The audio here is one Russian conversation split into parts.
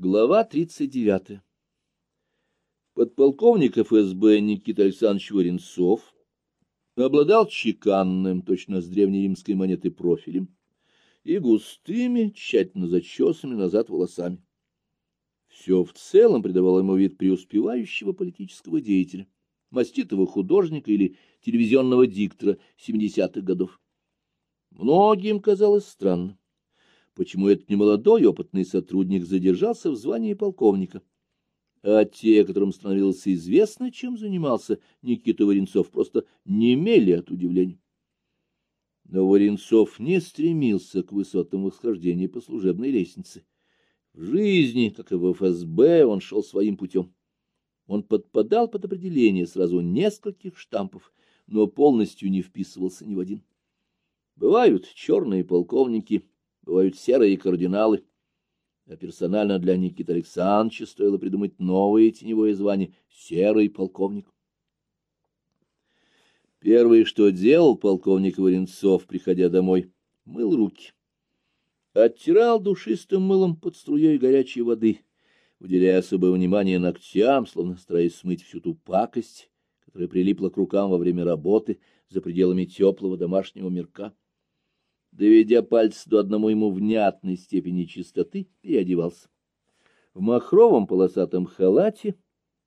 Глава 39. Подполковник ФСБ Никита Александрович Варенцов обладал чеканным, точно с древнеримской монеты, профилем и густыми, тщательно зачесанными назад волосами. Все в целом придавало ему вид преуспевающего политического деятеля, маститого художника или телевизионного диктора 70-х годов. Многим казалось странным почему этот немолодой опытный сотрудник задержался в звании полковника. А те, которым становилось известно, чем занимался Никита Варенцов, просто немели от удивления. Но Варенцов не стремился к высотам восхождения по служебной лестнице. В жизни, как и в ФСБ, он шел своим путем. Он подпадал под определение сразу нескольких штампов, но полностью не вписывался ни в один. Бывают черные полковники, бывают серые кардиналы. А персонально для Никиты Александровича стоило придумать новое теневое звание — серый полковник. Первое, что делал полковник Варенцов, приходя домой, мыл руки. Оттирал душистым мылом под струей горячей воды, уделяя особое внимание ногтям, словно стараясь смыть всю ту пакость, которая прилипла к рукам во время работы за пределами теплого домашнего мирка доведя пальцы до одному ему внятной степени чистоты, переодевался. В махровом полосатом халате,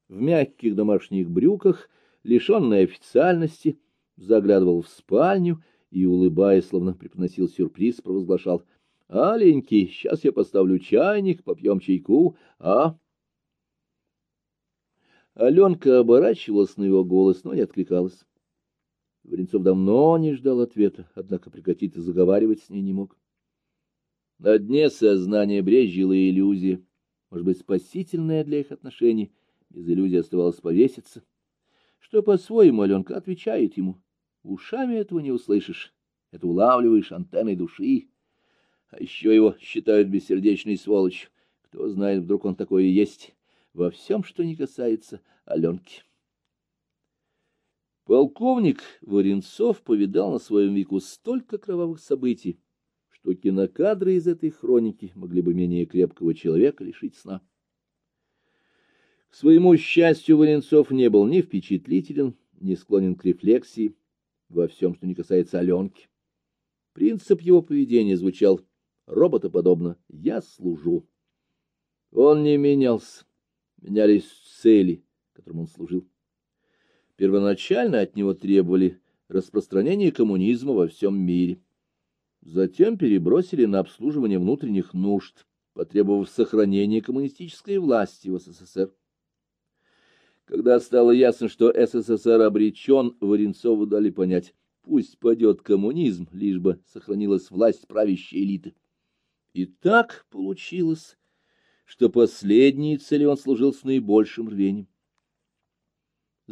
в мягких домашних брюках, лишенной официальности, заглядывал в спальню и, улыбаясь, словно преподносил сюрприз, провозглашал «Аленький, сейчас я поставлю чайник, попьем чайку, а...» Аленка оборачивалась на его голос, но не откликалась. Варенцов давно не ждал ответа, однако прекратить и заговаривать с ней не мог. На дне сознания брезжила иллюзия, может быть, спасительная для их отношений, без иллюзии оставалось повеситься, что по-своему Аленка отвечает ему. Ушами этого не услышишь, это улавливаешь антенной души. А еще его считают бессердечной сволочью. Кто знает, вдруг он такое и есть во всем, что не касается Аленки. Полковник Варенцов повидал на своем веку столько кровавых событий, что кинокадры из этой хроники могли бы менее крепкого человека лишить сна. К своему счастью, Варенцов не был ни впечатлителен, ни склонен к рефлексии во всем, что не касается Аленки. Принцип его поведения звучал роботоподобно «я служу». Он не менялся, менялись цели, которым он служил. Первоначально от него требовали распространения коммунизма во всем мире. Затем перебросили на обслуживание внутренних нужд, потребовав сохранения коммунистической власти в СССР. Когда стало ясно, что СССР обречен, Варенцову дали понять, пусть падет коммунизм, лишь бы сохранилась власть правящей элиты. И так получилось, что последней цели он служил с наибольшим рвением.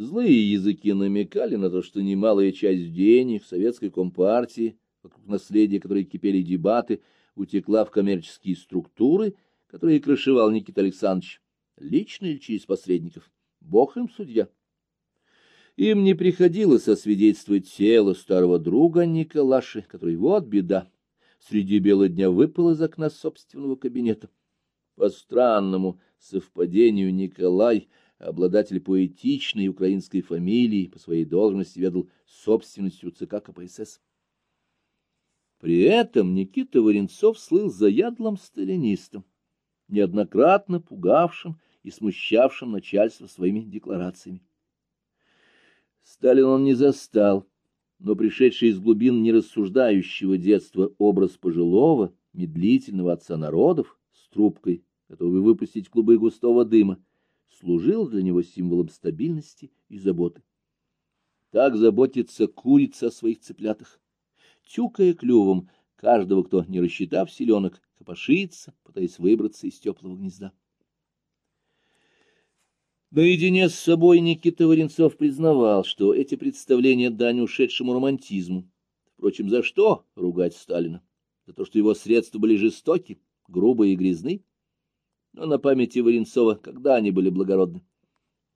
Злые языки намекали на то, что немалая часть денег советской компартии, вокруг наследия которой кипели дебаты, утекла в коммерческие структуры, которые крышевал Никита Александрович, лично или через посредников. Бог им судья. Им не приходилось освидетельствовать тело старого друга Николаши, который, вот беда, среди бела дня выпал из окна собственного кабинета. По странному совпадению Николай — обладатель поэтичной украинской фамилии, по своей должности ведал собственностью ЦК КПСС. При этом Никита Варенцов слыл заядлым сталинистом, неоднократно пугавшим и смущавшим начальство своими декларациями. Сталин он не застал, но пришедший из глубин нерассуждающего детства образ пожилого, медлительного отца народов с трубкой, готовый выпустить клубы густого дыма, служил для него символом стабильности и заботы. Так заботится курица о своих цыплятах, тюкая клювом каждого, кто, не рассчитав селенок, копошится, пытаясь выбраться из теплого гнезда. Наедине с собой Никита Варенцов признавал, что эти представления дань ушедшему романтизму. Впрочем, за что ругать Сталина? За то, что его средства были жестоки, грубые и грязны? Но на памяти Варенцова, когда они были благородны.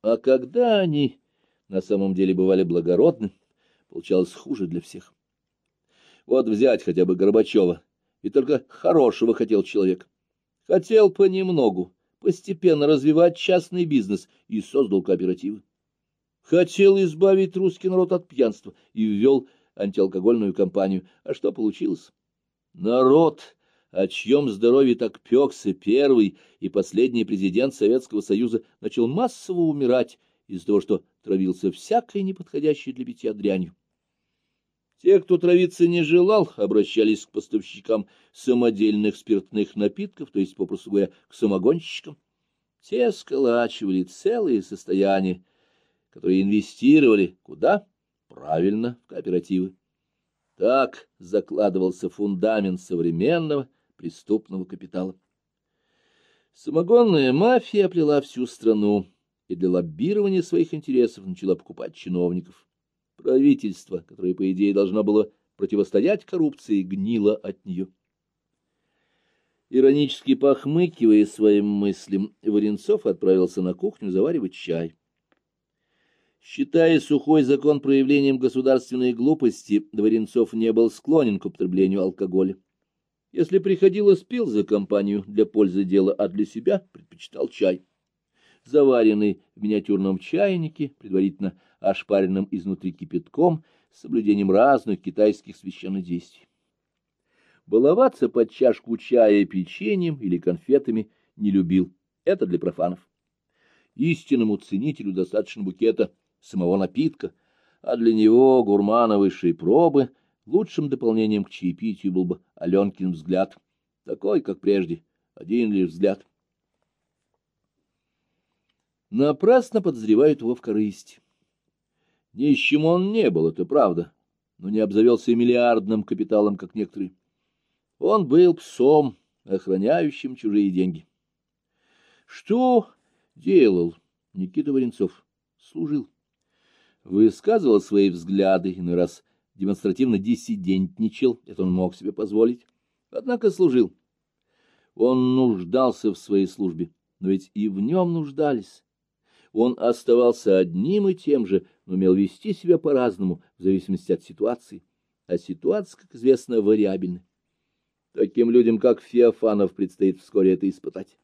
А когда они на самом деле бывали благородны, получалось хуже для всех. Вот взять хотя бы Горбачева, и только хорошего хотел человек. Хотел понемногу, постепенно развивать частный бизнес и создал кооперативы. Хотел избавить русский народ от пьянства и ввел антиалкогольную кампанию. А что получилось? Народ, о чьем здоровье так пекся первый и последний президент Советского Союза, начал массово умирать из-за того, что травился всякой неподходящей для питья дрянью. Те, кто травиться не желал, обращались к поставщикам самодельных спиртных напитков, то есть, попросту говоря, к самогонщикам. Те сколачивали целые состояния, которые инвестировали куда? Правильно, в кооперативы. Так закладывался фундамент современного преступного капитала. Самогонная мафия оплела всю страну и для лоббирования своих интересов начала покупать чиновников. Правительство, которое, по идее, должно было противостоять коррупции, гнило от нее. Иронически похмыкивая своим мыслям, Варенцов отправился на кухню заваривать чай. Считая сухой закон проявлением государственной глупости, Дворенцов не был склонен к употреблению алкоголя. Если приходилось, пил за компанию для пользы дела, а для себя предпочитал чай. Заваренный в миниатюрном чайнике, предварительно ошпаренным изнутри кипятком, с соблюдением разных китайских священнодействий. Баловаться под чашку чая печеньем или конфетами не любил. Это для профанов. Истинному ценителю достаточно букета самого напитка, а для него, гурмана высшей пробы, лучшим дополнением к чаепитию был бы Аленкин взгляд, такой, как прежде, один лишь взгляд. Напрасно подозревают его в корысти. Нищим он не был, это правда, но не обзавелся миллиардным капиталом, как некоторые. Он был псом, охраняющим чужие деньги. Что делал Никита Варенцов? Служил высказывал свои взгляды, иной раз демонстративно диссидентничал, это он мог себе позволить, однако служил. Он нуждался в своей службе, но ведь и в нем нуждались. Он оставался одним и тем же, но умел вести себя по-разному, в зависимости от ситуации. А ситуация, как известно, вариабельна. Таким людям, как Феофанов, предстоит вскоре это испытать.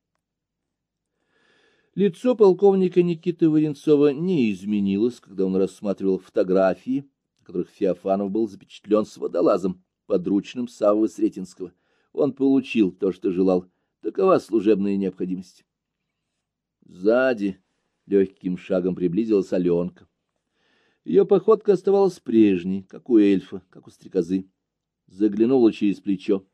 Лицо полковника Никиты Варенцова не изменилось, когда он рассматривал фотографии, на которых Феофанов был запечатлен с водолазом, подручным Саввы Сретенского. Он получил то, что желал. Такова служебная необходимость. Сзади легким шагом приблизилась Аленка. Ее походка оставалась прежней, как у эльфа, как у стрекозы. Заглянула через плечо.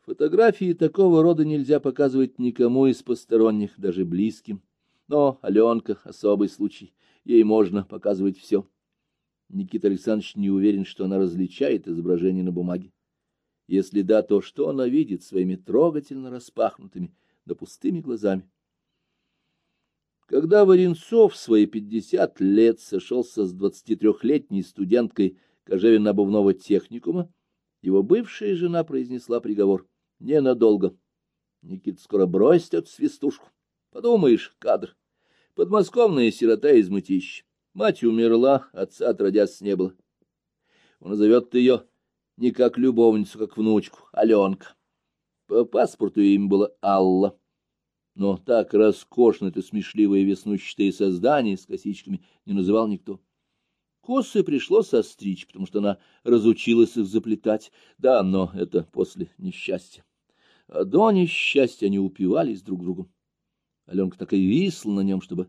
Фотографии такого рода нельзя показывать никому из посторонних, даже близким. Но Аленка — особый случай, ей можно показывать все. Никита Александрович не уверен, что она различает изображение на бумаге. Если да, то что она видит своими трогательно распахнутыми, да пустыми глазами? Когда Варенцов в свои пятьдесят лет сошелся с двадцатитрехлетней студенткой Кожевенно-обувного техникума, его бывшая жена произнесла приговор — Ненадолго. Никита скоро бросит эту свистушку. Подумаешь, кадр. Подмосковная сирота из мытища. Мать умерла, отца отродясь не было. Он назовет ее не как любовницу, как внучку, Аленка. По паспорту имя было Алла. Но так роскошно это смешливое веснущатое создание с косичками не называл никто. Косы пришлось остричь, потому что она разучилась их заплетать. Да, но это после несчастья. А до несчастья они упивались друг другом. Аленка так и висла на нем, чтобы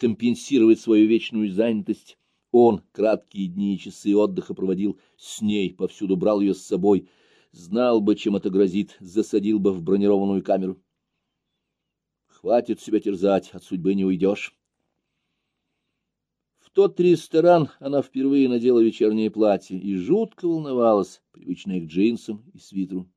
компенсировать свою вечную занятость. Он краткие дни и часы отдыха проводил с ней, повсюду брал ее с собой. Знал бы, чем это грозит, засадил бы в бронированную камеру. Хватит себя терзать, от судьбы не уйдешь. В тот ресторан она впервые надела вечернее платье и жутко волновалась, привычная к джинсам и свитеру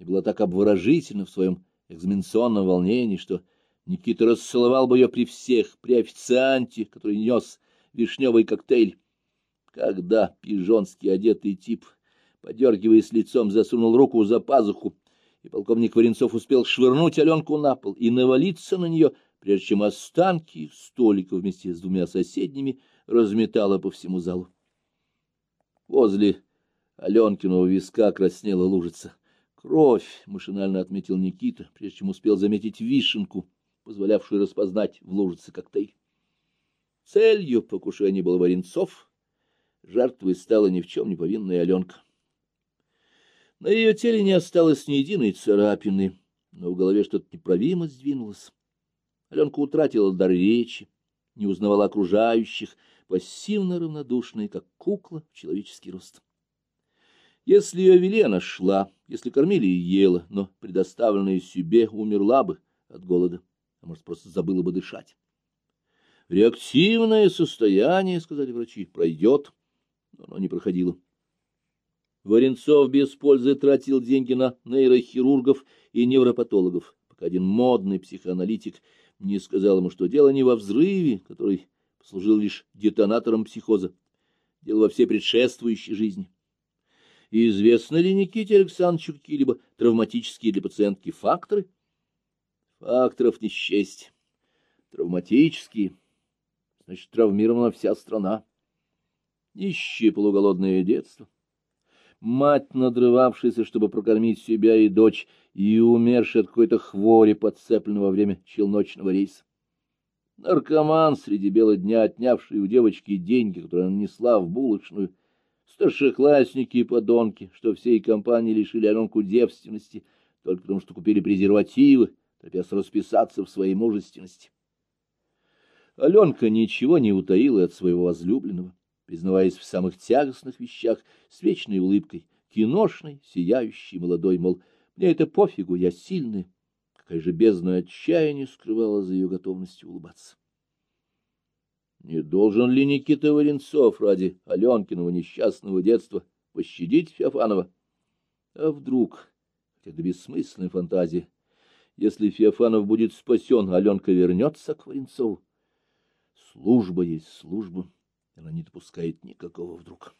и была так обворожительна в своем экзаменационном волнении, что Никита расцеловал бы ее при всех, при официанте, который нес вишневый коктейль. Когда пижонский одетый тип, подергиваясь лицом, засунул руку за пазуху, и полковник Варенцов успел швырнуть Аленку на пол и навалиться на нее, прежде чем останки столика вместе с двумя соседними разметало по всему залу. Возле Аленкиного виска краснела лужица. Кровь, — машинально отметил Никита, прежде чем успел заметить вишенку, позволявшую распознать в лужице коктейль. Целью покушения был Варенцов, жертвой стала ни в чем не повинная Аленка. На ее теле не осталось ни единой царапины, но в голове что-то неправимо сдвинулось. Аленка утратила дар речи, не узнавала окружающих, пассивно равнодушная, как кукла в человеческий рост. Если ее вели, она шла, если кормили и ела, но, предоставленная себе, умерла бы от голода, а может, просто забыла бы дышать. Реактивное состояние, сказали врачи, пройдет, но оно не проходило. Варенцов без пользы тратил деньги на нейрохирургов и невропатологов, пока один модный психоаналитик не сказал ему, что дело не во взрыве, который послужил лишь детонатором психоза, дело во всей предшествующей жизни. И известны ли Никите Александровичу какие-либо травматические для пациентки факторы? Факторов не счесть. Травматические. Значит, травмирована вся страна. Нищее полуголодное детство. Мать, надрывавшаяся, чтобы прокормить себя и дочь, и умершая от какой-то хвори, подцепленной во время челночного рейса. Наркоман среди бела дня, отнявший у девочки деньги, которые она несла в булочную, старшеклассники и подонки, что всей компании лишили Аленку девственности, только потому что купили презервативы, торопясь расписаться в своей мужественности. Аленка ничего не утаила от своего возлюбленного, признаваясь в самых тягостных вещах с вечной улыбкой, киношной, сияющей, молодой, мол, мне это пофигу, я сильный. Какая же бездна отчаяния скрывала за ее готовностью улыбаться. Не должен ли Никита Варенцов ради Аленкиного несчастного детства пощадить Феофанова? А вдруг, хотя до бессмысленной фантазии, если Феофанов будет спасен, Аленка вернется к Варенцову? Служба есть служба, она не допускает никакого вдруг.